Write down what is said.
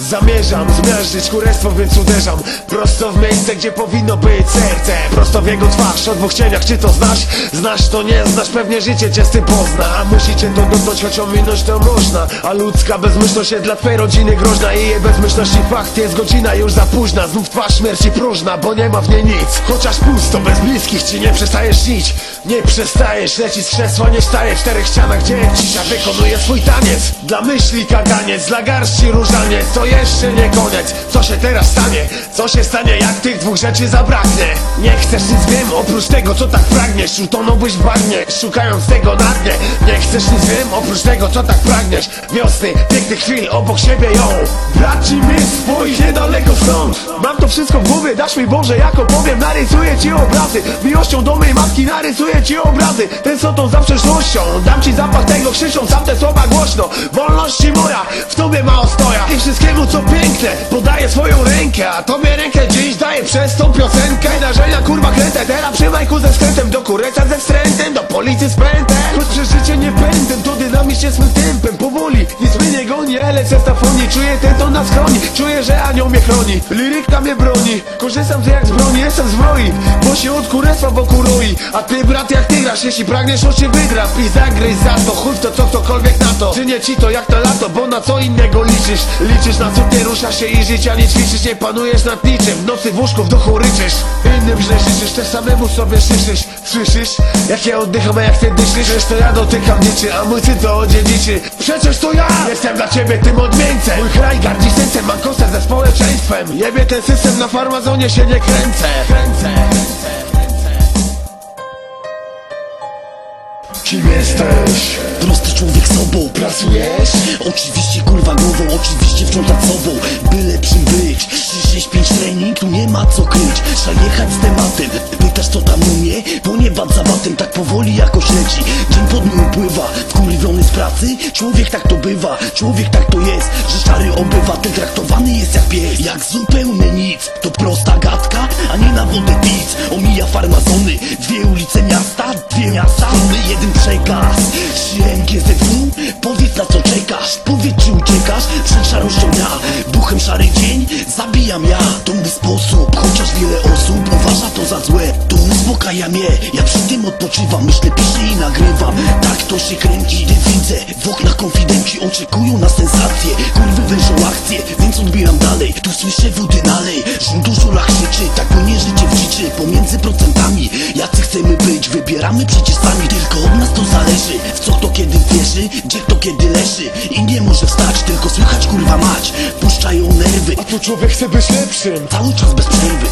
Zamierzam zmiażdżyć kurestwo, więc uderzam Prosto w miejsce, gdzie powinno być serce. Prosto w jego twarz, o dwóch cieniach, czy to znasz? Znasz to nie znasz, pewnie życie cię z tym pozna. A musicie to dotknąć, choć ominąć to można. A ludzka bezmyślność jest dla twojej rodziny groźna I jej bezmyślności fakt jest godzina już za późna. Znów twarz śmierci próżna, bo nie ma w niej nic. Chociaż pusto, bez bliskich ci nie przestajesz śnić Nie przestajesz, leci z krzesła, nie wstaje w czterech ścianach Gdzie cisza wykonuje swój taniec. Dla myśli kaganiec, dla garści różaniec To jeszcze nie koniec, co się teraz stanie? Co się stanie, jak tych dwóch rzeczy zabraknie? Nie chcesz nic wiem, oprócz tego, co tak pragniesz Utonąłbyś w bagnie, szukając tego na dnie. Nie chcesz nic wiem, oprócz tego, co tak pragniesz. Wiosny, pięknych chwil, obok siebie ją Braci mi stąd Mam to wszystko w głowie, dasz mi Boże, jak opowiem Narysuję ci obrazy, miłością do mej matki Narysuję ci obrazy, tęsknotą za przeszłością Dam ci zapach tego krzycząc, sam te słowa głośno. Wolności moja, w tobie ma ostoja. I wszystkiemu co piękne, podaję swoją rękę. A tobie rękę dziś daję przez tą piosenkę. Wydarzenia kurwa kręte, teraz przy majku ze skrętem Do stafonii Czuję ten ton na skroni, czuję, że anioł mnie chroni. Liryka mnie broni, korzystam z jak z broni Jestem zbroi, bo się od kurestwa wokół roi A ty brat jak ty grasz, jeśli pragniesz o się wydrap I zagryź za to, chuj to co ktokolwiek na to. Czy nie ci to jak to lato, bo na co innego liczysz? Liczysz na cud, nie ruszasz się i życia nie ćwiczysz. Nie panujesz nad niczym, w nocy w łóżku w duchu ryczysz. Innym źle życzysz, też samemu sobie szyszysz Słyszysz, jak ja oddycham, a jak ty dyszczysz Przecież to ja dotykam niczy, a mój syn to odziedziczy. Przecież to ja! Jestem dla ciebie tym odmieńcem. Mój kraj gardzi sensem, mam koncert ze społeczeństwem. Jebie ten system, na farmazonie się nie kręcę. Kręcę, Kim jesteś? Prosty człowiek sobą Pracujesz? Oczywiście kurwa głową Oczywiście wciąż nad sobą Byle czym być 365 trening Tu nie ma co kryć. Trzeba jechać z tematem Pytasz co tam umie? Ponieważ za batem Tak powoli jakoś leci. Dzień po dniu upływa Wkurwiony z pracy? Człowiek tak to bywa Człowiek tak to jest Że szary obywatel traktowany jest jak pies. Jak zupełnie nic To prosta gadka A nie na wodę pic Omija farmazony Dwie ulice miasta Dwie miasta. Jeden przekaz 3 MGZW Powiedz na co czekasz Powiedz czy uciekasz Przed szarością dnia. Duchem szary dzień Zabijam ja. To mój sposób Chociaż wiele osób uważa to za złe To uspokaja mnie. Ja przy tym odpoczywam Myślę piszę i nagrywam. Tak to się kręci Gdy widzę W oknach konfidenci. Oczekują na sensację Kurwy wężą akcję Więc odbieram dalej. Tu słyszę wody nalej Szum dużo lach krzyczy Tak płynie życie w dziczy Pomiędzy procentami Jacy chcemy być Wybieramy przecież sami Tylko od nas to zależy W co kto kiedy wierzy Gdzie kto kiedy leży. I nie może wstać Tylko słychać kurwa mać. Puszczają nerwy. A tu człowiek chce być lepszym. Cały czas bez przerwy